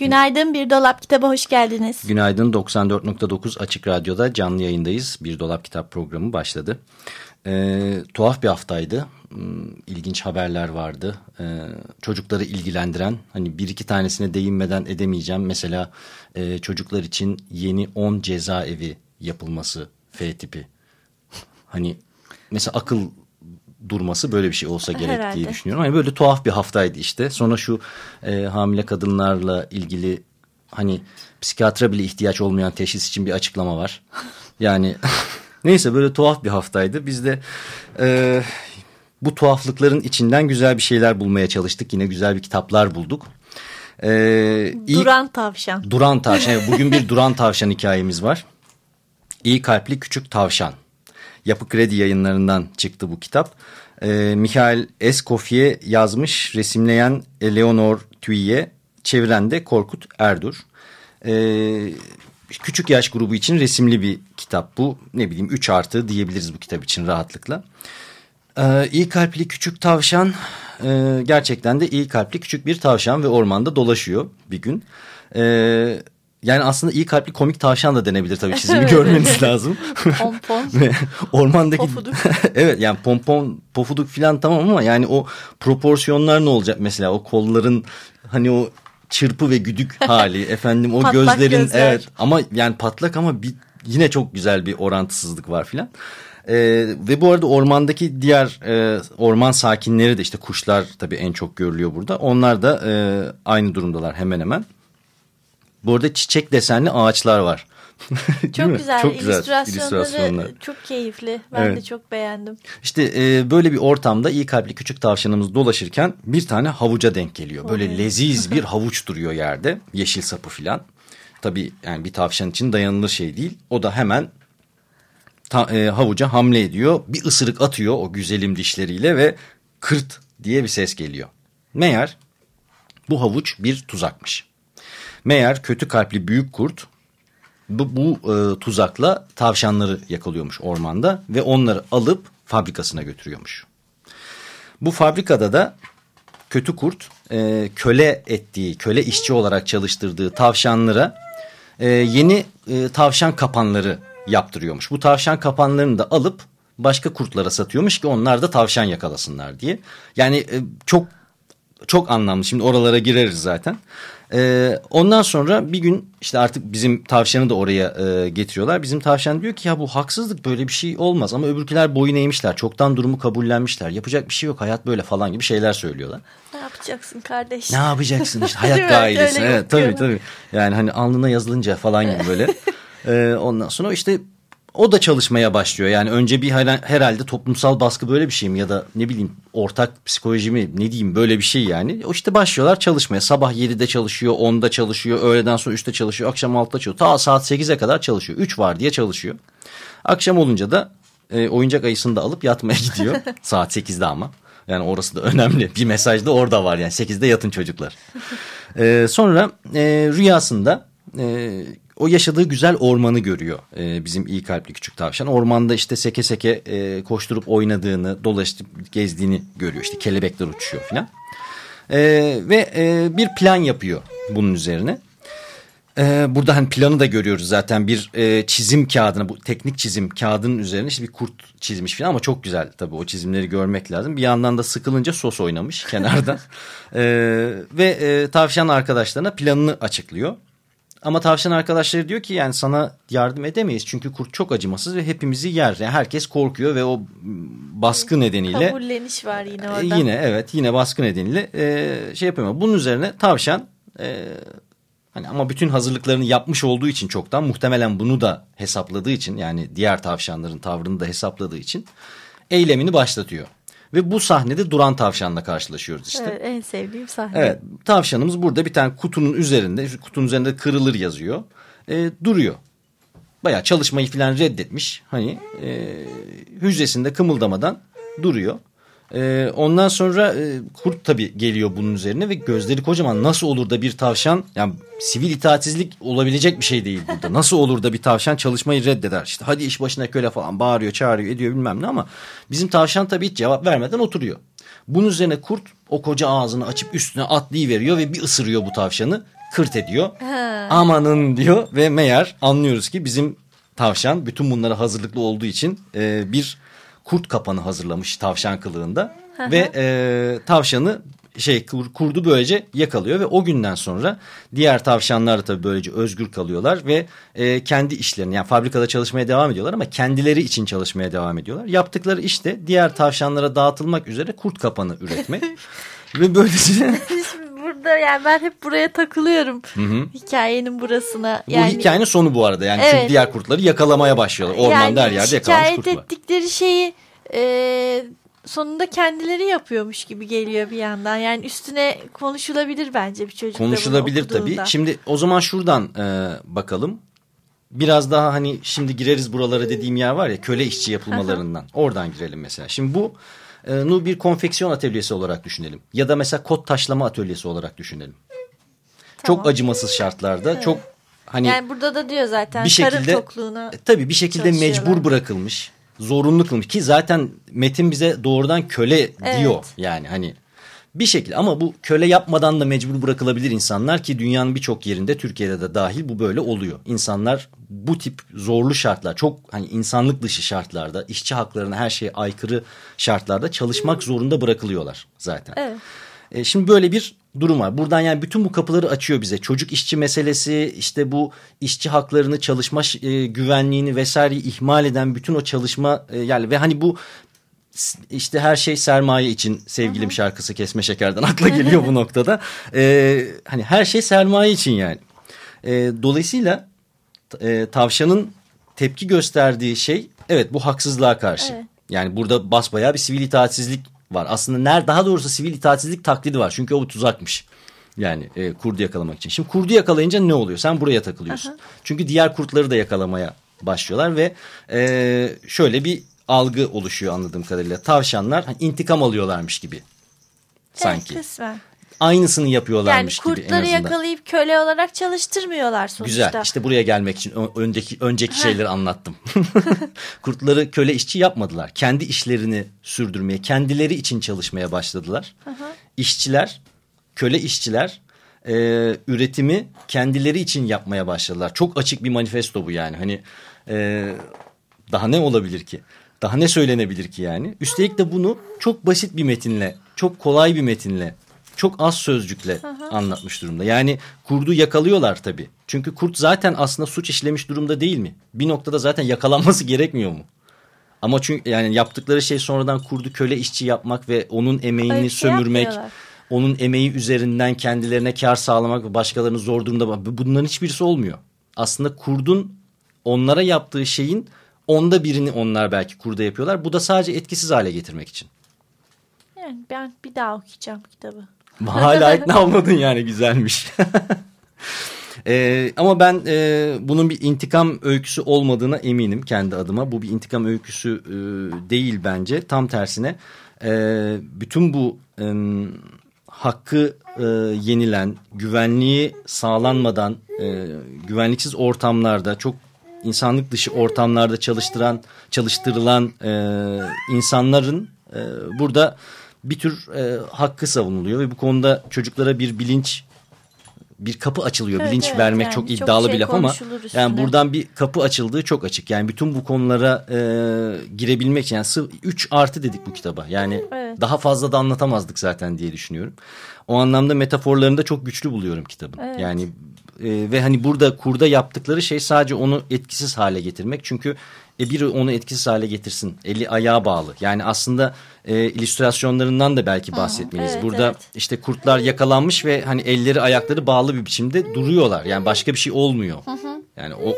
Günaydın Bir Dolap Kitaba hoş geldiniz. Günaydın 94.9 Açık Radyo'da canlı yayındayız. Bir Dolap Kitap programı başladı. Ee, tuhaf bir haftaydı. Hmm, İlginç haberler vardı. Ee, çocukları ilgilendiren hani bir iki tanesine değinmeden edemeyeceğim. Mesela e, çocuklar için yeni 10 cezaevi yapılması F tipi. Hani mesela akıl durması böyle bir şey olsa gerek Herhalde. diye düşünüyorum. Hani böyle tuhaf bir haftaydı işte. Sonra şu e, hamile kadınlarla ilgili hani psikiyatra bile ihtiyaç olmayan teşhis için bir açıklama var. Yani neyse böyle tuhaf bir haftaydı. Biz de e, bu tuhaflıkların içinden güzel bir şeyler bulmaya çalıştık. Yine güzel bir kitaplar bulduk. E, ilk- Duran Tavşan. Duran tavşan. Bugün bir duran tavşan hikayemiz var. İyi kalpli küçük tavşan. Yapı Kredi yayınlarından çıktı bu kitap. Ee, Michael Escoffier yazmış, resimleyen Eleonor Thuye, çeviren de Korkut Erdur. Ee, küçük yaş grubu için resimli bir kitap bu. Ne bileyim 3 artı diyebiliriz bu kitap için rahatlıkla. Ee, iyi kalpli küçük tavşan e, gerçekten de iyi kalpli küçük bir tavşan ve ormanda dolaşıyor bir gün. Ee, yani aslında iyi kalpli komik tavşan da denebilir tabii çizimi görmeniz lazım. Pompon. Ormandaki Pofuduk. evet yani pompon pofuduk falan tamam ama yani o proporsiyonlar ne olacak mesela o kolların hani o çırpı ve güdük hali efendim o gözlerin gözler. evet ama yani patlak ama bir, yine çok güzel bir orantısızlık var filan. Ee, ve bu arada ormandaki diğer e, orman sakinleri de işte kuşlar tabii en çok görülüyor burada. Onlar da e, aynı durumdalar hemen hemen. Bu arada çiçek desenli ağaçlar var. Çok güzel. Çok güzel İllüstrasyonları illüstrasyonlar. çok keyifli. Ben de Evet. çok beğendim. İşte e, böyle bir ortamda iyi kalpli küçük tavşanımız dolaşırken bir tane havuca denk geliyor. Böyle leziz bir havuç duruyor yerde. Yeşil sapı filan. Tabii yani bir tavşan için dayanılır şey değil. O da hemen ta- e, havuca hamle ediyor. Bir ısırık atıyor o güzelim dişleriyle ve kırt diye bir ses geliyor. Meğer bu havuç bir tuzakmış. Meğer kötü kalpli büyük kurt bu, bu e, tuzakla tavşanları yakalıyormuş ormanda ve onları alıp fabrikasına götürüyormuş. Bu fabrikada da kötü kurt e, köle ettiği, köle işçi olarak çalıştırdığı tavşanlara e, yeni e, tavşan kapanları yaptırıyormuş. Bu tavşan kapanlarını da alıp başka kurtlara satıyormuş ki onlar da tavşan yakalasınlar diye. Yani e, çok çok anlamlı. Şimdi oralara gireriz zaten. Ee, ondan sonra bir gün işte artık bizim tavşanı da oraya e, getiriyorlar. Bizim tavşan diyor ki ya bu haksızlık böyle bir şey olmaz ama öbürküler boyun eğmişler. Çoktan durumu kabullenmişler. Yapacak bir şey yok hayat böyle falan gibi şeyler söylüyorlar. Ne yapacaksın kardeş? Ne yapacaksın işte hayat gailesi. Evet, tabii tabii. Yani hani alnına yazılınca falan gibi böyle. Ee, ondan sonra işte o da çalışmaya başlıyor. Yani önce bir her- herhalde toplumsal baskı böyle bir şey mi ya da ne bileyim ortak psikoloji mi ne diyeyim böyle bir şey yani. O işte başlıyorlar çalışmaya. Sabah 7'de çalışıyor, 10'da çalışıyor, öğleden sonra 3'te çalışıyor, akşam 6'da çalışıyor. Ta saat 8'e kadar çalışıyor. 3 var diye çalışıyor. Akşam olunca da e, oyuncak ayısını da alıp yatmaya gidiyor. saat 8'de ama. Yani orası da önemli. Bir mesaj da orada var yani 8'de yatın çocuklar. Ee, sonra e, rüyasında e, o yaşadığı güzel ormanı görüyor e, bizim iyi kalpli küçük tavşan. Ormanda işte seke seke e, koşturup oynadığını, dolaşıp gezdiğini görüyor. İşte kelebekler uçuyor filan. E, ve e, bir plan yapıyor bunun üzerine. Ee, burada hani planı da görüyoruz zaten bir e, çizim kağıdına bu teknik çizim kağıdının üzerine işte bir kurt çizmiş falan ama çok güzel tabii o çizimleri görmek lazım. Bir yandan da sıkılınca sos oynamış kenarda Ee, ve e, tavşan arkadaşlarına planını açıklıyor. Ama tavşan arkadaşları diyor ki yani sana yardım edemeyiz çünkü kurt çok acımasız ve hepimizi yer. Yani herkes korkuyor ve o baskı nedeniyle Kabulleniş var yine e, orada. Yine evet yine baskı nedeniyle e, şey yapamıyor. Bunun üzerine tavşan e, hani ama bütün hazırlıklarını yapmış olduğu için çoktan muhtemelen bunu da hesapladığı için yani diğer tavşanların tavrını da hesapladığı için eylemini başlatıyor. Ve bu sahnede duran tavşanla karşılaşıyoruz işte. Evet, en sevdiğim sahne. Evet tavşanımız burada bir tane kutunun üzerinde kutunun üzerinde kırılır yazıyor e, duruyor. Bayağı çalışmayı falan reddetmiş hani e, hücresinde kımıldamadan duruyor. E, ondan sonra e, kurt tabii geliyor bunun üzerine ve gözleri kocaman nasıl olur da bir tavşan yani sivil itaatsizlik olabilecek bir şey değil burada. Nasıl olur da bir tavşan çalışmayı reddeder işte hadi iş başına köle falan bağırıyor çağırıyor ediyor bilmem ne ama bizim tavşan tabii hiç cevap vermeden oturuyor. Bunun üzerine kurt o koca ağzını açıp üstüne atlayıveriyor ve bir ısırıyor bu tavşanı kırt ediyor. Amanın diyor ve meğer anlıyoruz ki bizim tavşan bütün bunlara hazırlıklı olduğu için e, bir kurt kapanı hazırlamış tavşan kılığında. Ve e, tavşanı şey kur- kurdu böylece yakalıyor ve o günden sonra diğer tavşanlar da tabii böylece özgür kalıyorlar ve e, kendi işlerini yani fabrikada çalışmaya devam ediyorlar ama kendileri için çalışmaya devam ediyorlar. Yaptıkları işte diğer tavşanlara dağıtılmak üzere kurt kapanı üretmek. Ve böylece Burada yani ben hep buraya takılıyorum. Hikayenin burasına. bu Yani, hikayenin sonu bu arada yani çünkü Evet. diğer kurtları yakalamaya başlıyorlar. Ormanda her yerde yakalanmış şikayet kurt var. ettikleri şeyi e, sonunda kendileri yapıyormuş gibi geliyor bir yandan. Yani üstüne konuşulabilir bence bir çocuk Konuşulabilir tabii. Şimdi o zaman şuradan e, bakalım. Biraz daha hani şimdi gireriz buralara dediğim yer var ya köle işçi yapılmalarından. Oradan girelim mesela. Şimdi bu nu bir konfeksiyon atölyesi olarak düşünelim. Ya da mesela kot taşlama atölyesi olarak düşünelim. Tamam. Çok acımasız şartlarda çok hani Yani burada da diyor zaten bir karın şekilde tokluğuna. e, tabii bir şekilde mecbur bırakılmış, zorunlu kılmış ki zaten metin bize doğrudan köle diyor Evet. yani hani bir şekilde ama bu köle yapmadan da mecbur bırakılabilir insanlar ki dünyanın birçok yerinde Türkiye'de de dahil bu böyle oluyor. İnsanlar bu tip zorlu şartlar çok hani insanlık dışı şartlarda işçi haklarına her şeye aykırı şartlarda çalışmak zorunda bırakılıyorlar zaten. Evet. E, şimdi böyle bir durum var. Buradan yani bütün bu kapıları açıyor bize. Çocuk işçi meselesi, işte bu işçi haklarını, çalışma e, güvenliğini vesaireyi ihmal eden bütün o çalışma e, yani ve hani bu işte her şey sermaye için sevgilim şarkısı kesme şekerden akla geliyor bu noktada. E, hani her şey sermaye için yani. E, dolayısıyla e, tavşanın tepki gösterdiği şey evet bu haksızlığa karşı. Evet. Yani burada basbayağı bir sivil itaatsizlik var. Aslında ner daha doğrusu sivil itaatsizlik taklidi var. Çünkü o tuzakmış. Yani e, kurdu yakalamak için. Şimdi kurdu yakalayınca ne oluyor? Sen buraya takılıyorsun. Çünkü diğer kurtları da yakalamaya başlıyorlar ve e, şöyle bir algı oluşuyor anladığım kadarıyla. Tavşanlar hani, intikam alıyorlarmış gibi sanki. Evet, kısmen. Aynısını Yani yapıyorlarmış gibi en kurtları yakalayıp köle olarak çalıştırmıyorlar sonuçta. Güzel. İşte buraya gelmek için önceki önceki şeyleri anlattım. Kurtları köle işçi yapmadılar. Kendi işlerini sürdürmeye, kendileri için çalışmaya başladılar. İşçiler, köle işçiler e, üretimi kendileri için yapmaya başladılar. Çok açık bir manifesto bu yani. Hani e, daha ne olabilir ki? Daha ne söylenebilir ki yani? Üstelik de bunu çok basit bir metinle, çok kolay bir metinle, çok az sözcükle anlatmış durumda. Yani kurdu yakalıyorlar tabii. Çünkü kurt zaten aslında suç işlemiş durumda değil mi? Bir noktada zaten yakalanması gerekmiyor mu? Ama çünkü yani yaptıkları şey sonradan kurdu köle işçi yapmak ve onun emeğini Öyle şey sömürmek, yapmıyorlar. onun emeği üzerinden kendilerine kar sağlamak ve başkalarını zor durumda bunların hiçbirisi olmuyor. Aslında kurdun onlara yaptığı şeyin onda birini onlar belki kurda yapıyorlar. Bu da sadece etkisiz hale getirmek için. Yani ben bir daha okuyacağım kitabı. Hala ikna olmadın yani güzelmiş. Ee, ama ben e, bunun bir intikam öyküsü olmadığına eminim kendi adıma. Bu bir intikam öyküsü e, değil bence. Tam tersine e, bütün bu e, hakkı e, yenilen, güvenliği sağlanmadan, e, güvenliksiz ortamlarda çok insanlık dışı ortamlarda çalıştıran, çalıştırılan e, insanların e, burada bir tür e, hakkı savunuluyor ve bu konuda çocuklara bir bilinç bir kapı açılıyor. Evet, bilinç evet, vermek yani çok çok iddialı şey bir laf ama üstüne. yani buradan bir kapı açıldığı çok açık. Yani bütün bu konulara e, girebilmek için yani 3 artı dedik bu kitaba. Yani Evet. daha fazla da anlatamazdık zaten diye düşünüyorum. O anlamda metaforlarını da çok güçlü buluyorum kitabın. Evet. Yani e, ve hani burada kurda yaptıkları şey sadece onu etkisiz hale getirmek. Çünkü e, biri onu etkisiz hale getirsin. Eli ayağa bağlı. Yani aslında e, illüstrasyonlarından da belki bahsetmeliyiz. evet, burada evet. işte kurtlar yakalanmış ve hani elleri ayakları bağlı bir biçimde duruyorlar. Yani başka bir şey olmuyor. Yani o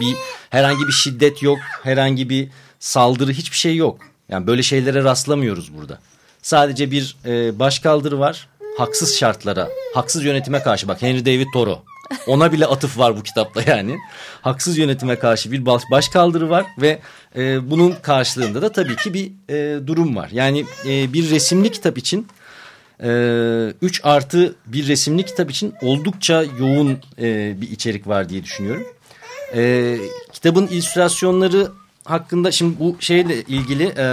bir herhangi bir şiddet yok, herhangi bir saldırı hiçbir şey yok. Yani böyle şeylere rastlamıyoruz burada. Sadece bir e, başkaldırı var. Haksız şartlara, haksız yönetime karşı. Bak Henry David Thoreau. Ona bile atıf var bu kitapta yani. Haksız yönetime karşı bir baş, başkaldırı var ve e, bunun karşılığında da tabii ki bir e, durum var. Yani e, bir resimli kitap için 3 e, artı bir resimli kitap için oldukça yoğun e, bir içerik var diye düşünüyorum. E, kitabın illüstrasyonları hakkında şimdi bu şeyle ilgili e,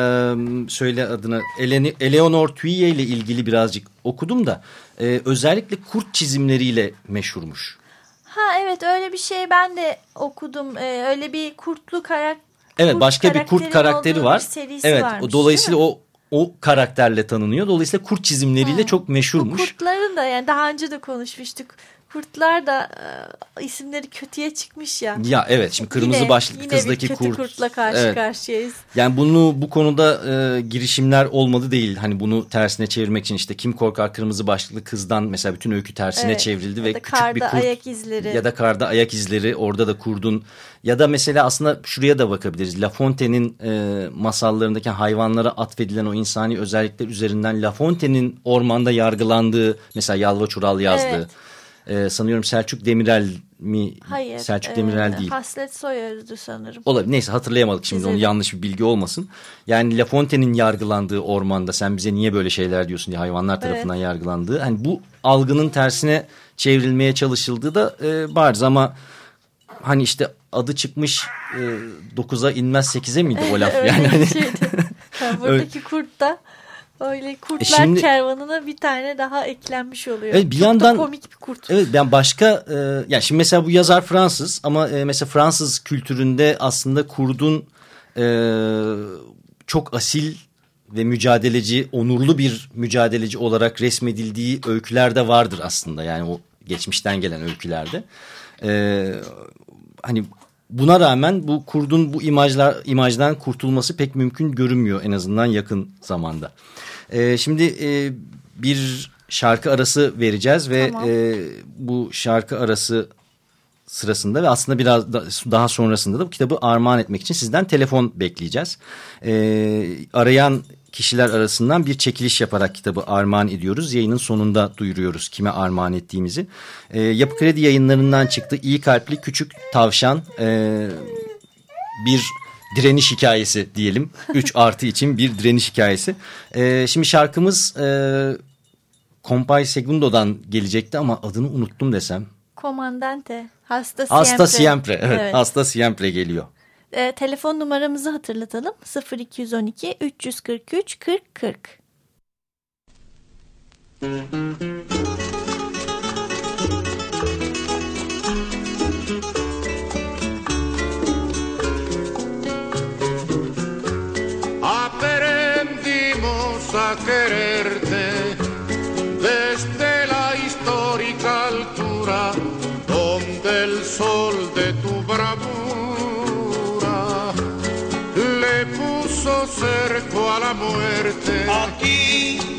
söyle adını Ele, Eleanor Thuye ile ilgili birazcık okudum da e, özellikle kurt çizimleriyle meşhurmuş. Ha evet öyle bir şey ben de okudum. Ee, öyle bir kurtlu karakter. Evet kurt başka bir kurt karakteri var. Evet varmış, dolayısıyla o o karakterle tanınıyor. Dolayısıyla kurt çizimleriyle ha. çok meşhurmuş. Bu kurtların da yani daha önce de konuşmuştuk kurtlar da e, isimleri kötüye çıkmış ya. Ya evet şimdi kırmızı yine, başlıklı yine kızdaki bir kötü kurt. kurtla karşı evet. karşıyayız. Yani bunu bu konuda e, girişimler olmadı değil. Hani bunu tersine çevirmek için işte kim korkar kırmızı başlıklı kızdan mesela bütün öykü tersine evet. çevrildi ya ve küçük bir kurt. ayak izleri. Ya da karda ayak izleri orada da kurdun. Ya da mesela aslında şuraya da bakabiliriz. La Fontaine'in e, masallarındaki hayvanlara atfedilen o insani özellikler üzerinden La Fontaine'in ormanda yargılandığı mesela Yalva Çural yazdığı. Evet ee, sanıyorum Selçuk Demirel mi? Hayır. Selçuk Demirel değil. Haslet Soyar'dı sanırım. Olabilir. Neyse hatırlayamadık şimdi Güzel. onu yanlış bir bilgi olmasın. Yani La Fontaine'in yargılandığı ormanda sen bize niye böyle şeyler diyorsun diye hayvanlar tarafından evet. yargılandığı. Hani bu algının tersine çevrilmeye çalışıldığı da e, bariz ama hani işte adı çıkmış e, 9'a inmez 8'e miydi o laf? yani hani... buradaki kurt da Öyle kurtlar e şimdi, kervanına bir tane daha eklenmiş oluyor. Evet, bir Çok yandan, da komik bir kurt. Evet ben başka e, yani şimdi mesela bu yazar Fransız ama e, mesela Fransız kültüründe aslında kurdun e, çok asil ve mücadeleci, onurlu bir mücadeleci olarak resmedildiği öyküler de vardır aslında. Yani o geçmişten gelen öykülerde. E, hani buna rağmen bu kurdun bu imajlar imajdan kurtulması pek mümkün görünmüyor en azından yakın zamanda. E, şimdi e, bir şarkı arası vereceğiz ve tamam. e, bu şarkı arası sırasında ve aslında biraz da, daha sonrasında da bu kitabı armağan etmek için sizden telefon bekleyeceğiz. E, arayan kişiler arasından bir çekiliş yaparak kitabı armağan ediyoruz. Yayının sonunda duyuruyoruz kime armağan ettiğimizi. E, Yapı Kredi yayınlarından çıktı. İyi kalpli küçük tavşan e, bir direniş hikayesi diyelim. 3 artı için bir direniş hikayesi. E, şimdi şarkımız e, Compay Segundo'dan gelecekti ama adını unuttum desem. Comandante. Hasta Siempre. Hasta Siempre. Evet, evet. Hasta Siempre geliyor. E, telefon numaramızı hatırlatalım. 0212 343 40 40. Aprendimos muerte. Aquí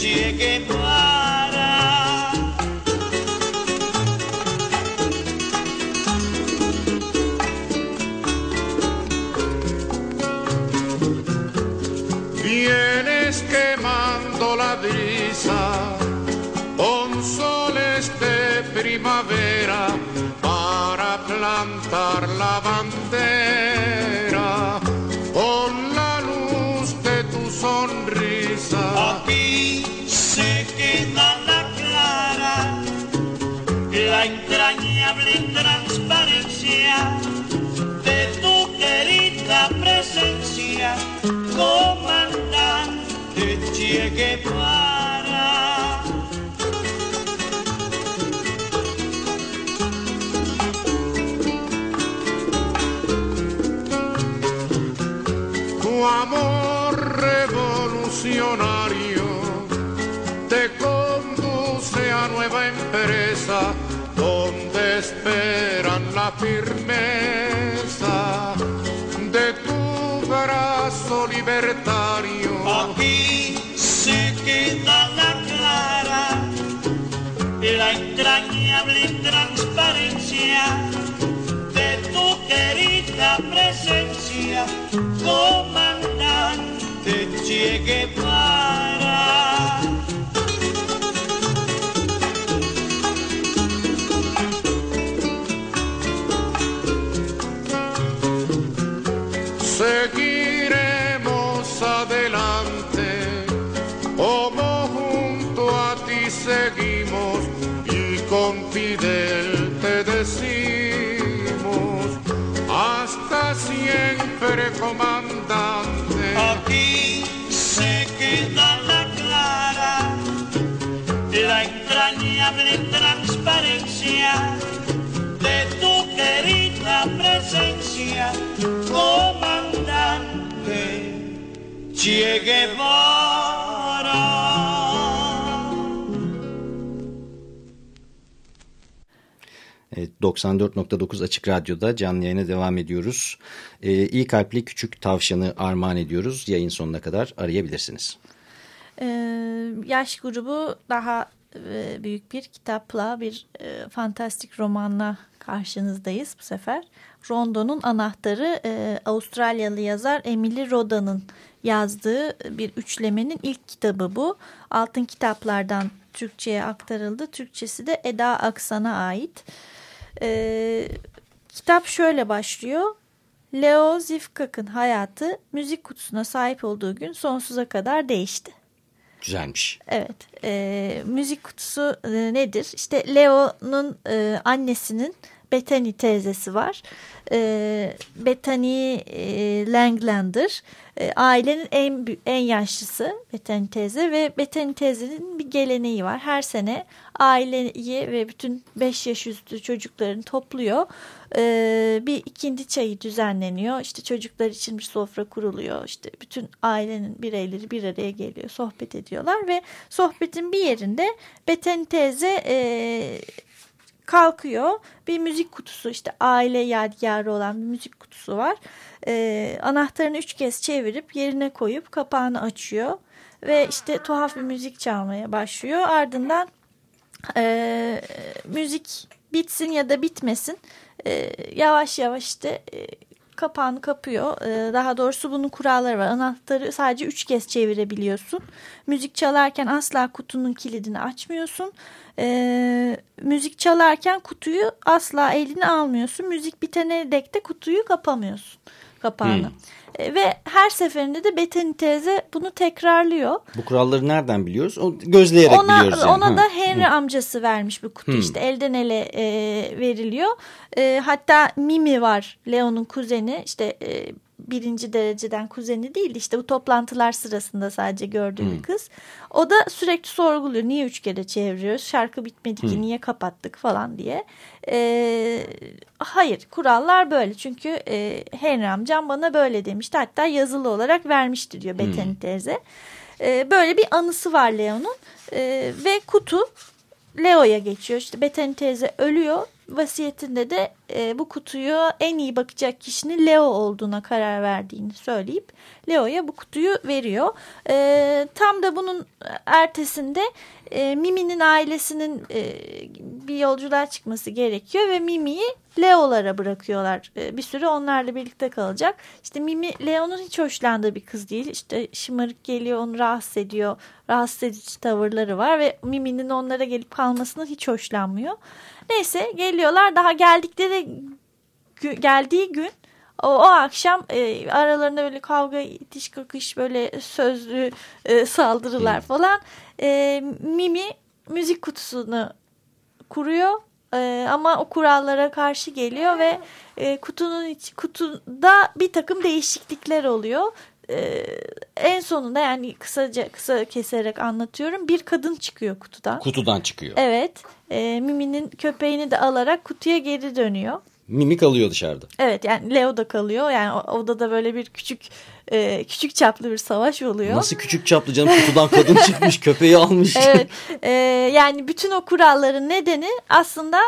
Che Guevara. Vienes quemando la brisa con soles de primavera para plantar la bandera transparencia de tu querida presencia, comandante Che Guevara. Esperan la firmeza de tu brazo libertario. Aquí se queda la clara, la entrañable transparencia de tu querida presencia, comandante Che la entrañable transparencia de tu querida presencia, comandante Che Guevara. Evet, 94.9 Açık Radyo'da canlı yayına devam ediyoruz. Ee, iyi kalpli küçük tavşanı armağan ediyoruz. Yayın sonuna kadar arayabilirsiniz. Ee, yaş grubu daha büyük bir kitapla bir e, fantastik romanla karşınızdayız bu sefer. Rondo'nun Anahtarı e, Avustralyalı yazar Emily Roda'nın yazdığı bir üçlemenin ilk kitabı bu. Altın kitaplardan Türkçe'ye aktarıldı. Türkçesi de Eda Aksan'a ait. Ee, kitap şöyle başlıyor. Leo Zivkak'ın hayatı müzik kutusuna sahip olduğu gün sonsuza kadar değişti. Güzelmiş. Evet. E, müzik kutusu e, nedir? İşte Leo'nun e, annesinin Bethany teyzesi var. E, Bethany e, Langlander. E, ailenin en en yaşlısı Bethany teyze ve Bethany teyzenin bir geleneği var. Her sene aileyi ve bütün 5 yaş üstü çocuklarını topluyor. E, bir ikindi çayı düzenleniyor. İşte çocuklar için bir sofra kuruluyor. İşte bütün ailenin bireyleri bir araya geliyor. Sohbet ediyorlar ve sohbetin bir yerinde Bethany teyze e, kalkıyor. Bir müzik kutusu işte aile yadigarı olan bir müzik kutusu var. E, anahtarını üç kez çevirip yerine koyup kapağını açıyor. Ve işte tuhaf bir müzik çalmaya başlıyor. Ardından e, müzik bitsin ya da bitmesin e, yavaş yavaş işte e, kapağını kapıyor. E, daha doğrusu bunun kuralları var. Anahtarı sadece üç kez çevirebiliyorsun. Müzik çalarken asla kutunun kilidini açmıyorsun. E, müzik çalarken kutuyu asla eline almıyorsun. Müzik bitene dek de kutuyu kapamıyorsun kapağını. Hmm. Ve her seferinde de Bethany teyze bunu tekrarlıyor. Bu kuralları nereden biliyoruz? O, gözleyerek Ona, biliyoruz. Yani. ona Hı. da Henry amcası vermiş bu kutu Hmm. işte elden ele e, veriliyor. E, hatta Mimi var Leo'nun kuzeni işte e, birinci dereceden kuzeni değil işte bu toplantılar sırasında sadece gördüğü Hmm. bir kız. O da sürekli sorguluyor niye üç kere çeviriyoruz şarkı bitmedi ki Hmm. niye kapattık falan diye. E, hayır kurallar böyle çünkü e, Henry amcam bana böyle demişti hatta yazılı olarak vermişti diyor Bethany Hmm. teyze. E, böyle bir anısı var Leo'nun E, ve kutu Leo'ya geçiyor. İşte Bethany teyze ölüyor. Vasiyetinde de e, bu kutuyu en iyi bakacak kişinin Leo olduğuna karar verdiğini söyleyip Leo'ya bu kutuyu veriyor. E, tam da bunun ertesinde e, Mimi'nin ailesinin e, bir yolculuğa çıkması gerekiyor ve Mimi'yi Leo'lara bırakıyorlar. E, bir süre onlarla birlikte kalacak. İşte Mimi Leo'nun hiç hoşlandığı bir kız değil. İşte şımarık geliyor onu rahatsız ediyor. Rahatsız edici tavırları var ve Mimi'nin onlara gelip kalmasından hiç hoşlanmıyor. Neyse geliyorlar daha geldikleri gü- geldiği gün o, o akşam e, aralarında böyle kavga itiş kakış böyle sözlü e, saldırılar falan. E, Mimi müzik kutusunu kuruyor E, ama o kurallara karşı geliyor ve e, kutunun iç, kutuda bir takım değişiklikler oluyor. E, en sonunda yani kısaca kısa keserek anlatıyorum. Bir kadın çıkıyor kutudan. Kutudan çıkıyor. Evet. E, Mimi'nin köpeğini de alarak kutuya geri dönüyor. Mimi kalıyor dışarıda. Evet yani Leo da kalıyor. Yani odada böyle bir küçük e, küçük çaplı bir savaş oluyor. Nasıl küçük çaplı canım kutudan kadın çıkmış köpeği almış. Evet. e, yani bütün o kuralların nedeni aslında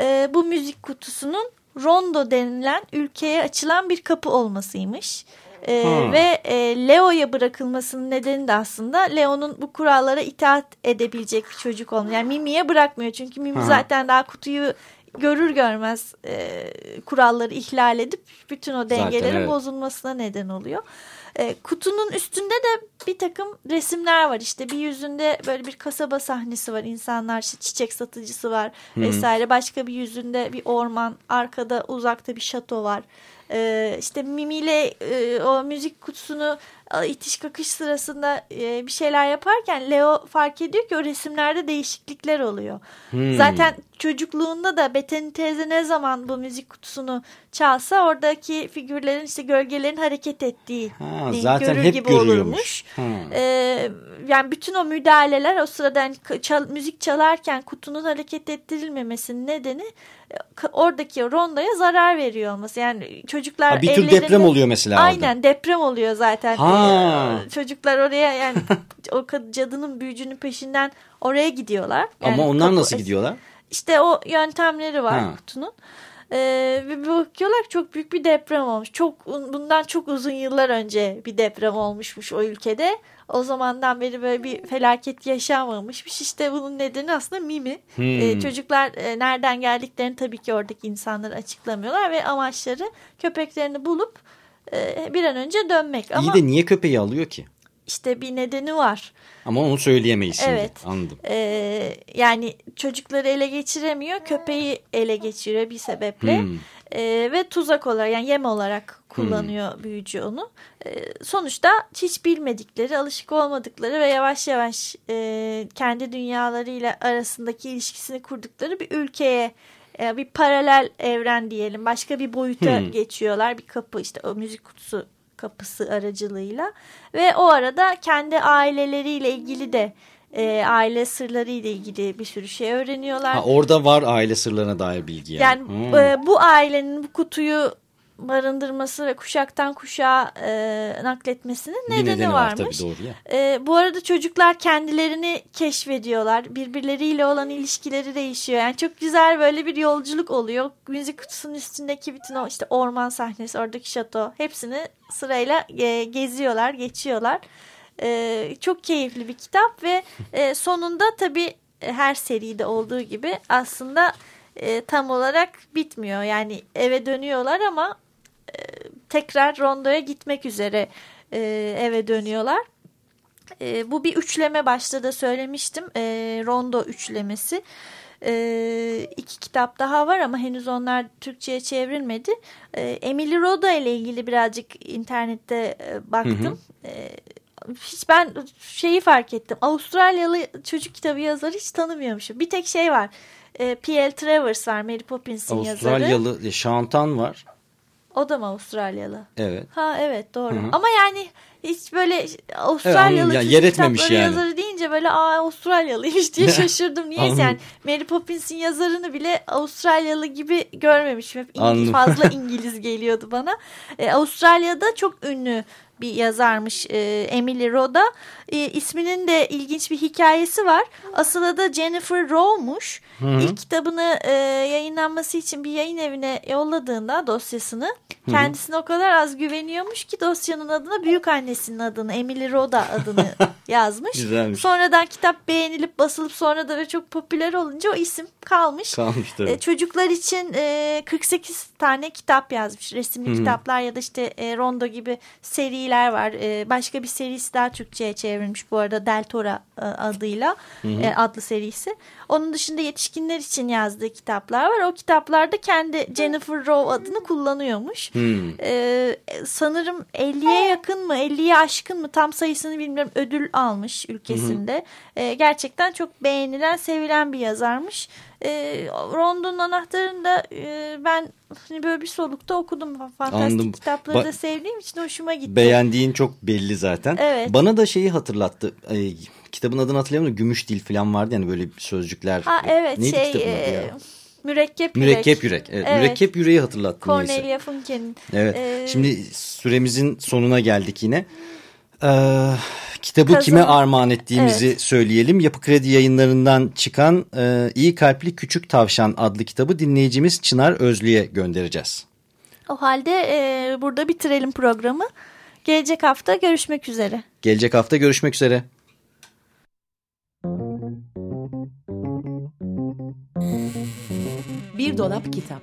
e, bu müzik kutusunun Rondo denilen ülkeye açılan bir kapı olmasıymış. E, ve e, Leo'ya bırakılmasının nedeni de aslında Leo'nun bu kurallara itaat edebilecek bir çocuk olması. Yani Mimi'ye bırakmıyor çünkü Mimi Ha. zaten daha kutuyu görür görmez e, kuralları ihlal edip bütün o dengelerin evet. bozulmasına neden oluyor. E, kutunun üstünde de bir takım resimler var. İşte bir yüzünde böyle bir kasaba sahnesi var. İnsanlar işte çiçek satıcısı var vesaire. Başka bir yüzünde bir orman. Arkada uzakta bir şato var. E, işte Mimi ile e, o müzik kutusunu itiş kakış sırasında e, bir şeyler yaparken Leo fark ediyor ki o resimlerde değişiklikler oluyor. Hmm. Zaten çocukluğunda da Bethany teyze ne zaman bu müzik kutusunu çalsa oradaki figürlerin işte gölgelerin hareket ettiği Ha, e, zaten görür hep gibi görüyormuş. olurmuş. Ha. Ee, yani bütün o müdahaleler o sırada yani çal- müzik çalarken kutunun hareket ettirilmemesinin nedeni e, oradaki rondoya zarar veriyor olması. Yani çocuklar Ha, bir tür deprem oluyor mesela orada. Aynen deprem oluyor zaten. Ha. Ee, çocuklar oraya yani o cadının büyücünün peşinden oraya gidiyorlar. Yani Ama onlar kapı- nasıl gidiyorlar? işte o yöntemleri var Ha. kutunun. Ee, ve bakıyorlar çok büyük bir deprem olmuş. Çok bundan çok uzun yıllar önce bir deprem olmuşmuş o ülkede. O zamandan beri böyle bir felaket yaşanmamışmış. İşte bunun nedeni aslında Mimi. Hmm. Ee, çocuklar e, nereden geldiklerini tabii ki oradaki insanlar açıklamıyorlar ve amaçları köpeklerini bulup e, bir an önce dönmek. Ama İyi de niye köpeği alıyor ki? işte bir nedeni var. Ama onu söyleyemeyiz şimdi. Evet. Anladım. Ee, yani çocukları ele geçiremiyor, köpeği ele geçiriyor bir sebeple Hmm. Ee, ve tuzak olarak yani yem olarak kullanıyor büyücü onu. Ee, sonuçta hiç bilmedikleri, alışık olmadıkları ve yavaş yavaş e, kendi dünyalarıyla arasındaki ilişkisini kurdukları bir ülkeye e, bir paralel evren diyelim başka bir boyuta Hmm. geçiyorlar bir kapı işte o müzik kutusu kapısı aracılığıyla ve o arada kendi aileleriyle ilgili de e, aile sırları ile ilgili bir sürü şey öğreniyorlar. Ha, orada var aile sırlarına dair bilgi yani. yani Hmm. e, bu ailenin bu kutuyu barındırması ve kuşaktan kuşağa e, nakletmesinin bir nedeni, nedeni var varmış. tabii doğru ya. E, bu arada çocuklar kendilerini keşfediyorlar. Birbirleriyle olan ilişkileri değişiyor. Yani çok güzel böyle bir yolculuk oluyor. Müzik kutusunun üstündeki bütün o işte orman sahnesi, oradaki şato hepsini sırayla e, geziyorlar, geçiyorlar. E, çok keyifli bir kitap ve e, sonunda tabii e, her seride olduğu gibi aslında e, tam olarak bitmiyor. Yani eve dönüyorlar ama tekrar rondoya gitmek üzere e, eve dönüyorlar. E, bu bir üçleme başta da söylemiştim. E, rondo üçlemesi. E, iki kitap daha var ama henüz onlar Türkçe'ye çevrilmedi. E, Emily Roda ile ilgili birazcık internette e, baktım. E, hiç ben şeyi fark ettim. Avustralyalı çocuk kitabı yazarı hiç tanımıyormuşum. Bir tek şey var. E, P.L. Travers var. Mary Poppins'in yazarı. Avustralyalı e, Şantan var. O da mı Avustralyalı? Evet. Ha evet doğru. Hı hı. Ama yani hiç böyle Avustralyalı çocuk yer etmemiş kitapları yani. yazarı deyince böyle aa Avustralyalıymış diye şaşırdım. Niyeyse yani Mary Poppins'in yazarını bile Avustralyalı gibi görmemişim. Hep İngiliz, fazla İngiliz geliyordu bana. Ee, Avustralya'da çok ünlü bir yazarmış e, Emily Roda. E, isminin de ilginç bir hikayesi var. Asıl adı Jennifer Rowe'muş. İlk kitabını e, yayınlanması için bir yayın evine yolladığında dosyasını kendisine o kadar az güveniyormuş ki dosyanın adına büyük annesinin adını Emily Roda adını yazmış. Güzelmiş. Sonradan kitap beğenilip basılıp sonra da ve çok popüler olunca o isim kalmış. Kalmış tabii. E, çocuklar için e, 48 tane kitap yazmış. Resimli kitaplar ya da işte e, Rondo gibi seriler var. E, başka bir serisi daha Türkçe'ye çevrilmiş bu arada Deltora e, adıyla e, adlı serisi. Onun dışında yetişkinler için yazdığı kitaplar var. O kitaplarda kendi Jennifer Rowe adını kullanıyormuş. E, sanırım 50'ye yakın mı 50'ye aşkın mı tam sayısını bilmiyorum ödül almış ülkesinde. E, gerçekten çok beğenilen sevilen bir yazarmış. E, Rondon'un anahtarını da e, ben hani böyle bir solukta okudum. Fantastik Anladım. kitapları Ba- da sevdiğim için hoşuma gitti. Beğendiğin çok belli zaten. Evet. Bana da şeyi hatırlattı. Ay, kitabın adını hatırlayamıyorum. da Gümüş Dil falan vardı yani böyle sözcükler. Ha evet Neydi şey e, mürekkep yürek. Mürekkep Yürek. Evet, Evet. Mürekkep Yüreği hatırlattı. Cornelia Funke'nin. Evet. e, Şimdi süremizin sonuna geldik yine. Ee, kitabı Kazan- kime armağan ettiğimizi Evet. söyleyelim. Yapı Kredi yayınlarından çıkan e, İyi Kalpli Küçük Tavşan adlı kitabı dinleyicimiz Çınar Özlü'ye göndereceğiz. O halde e, burada bitirelim programı. Gelecek hafta görüşmek üzere. Gelecek hafta görüşmek üzere. Bir dolap kitap.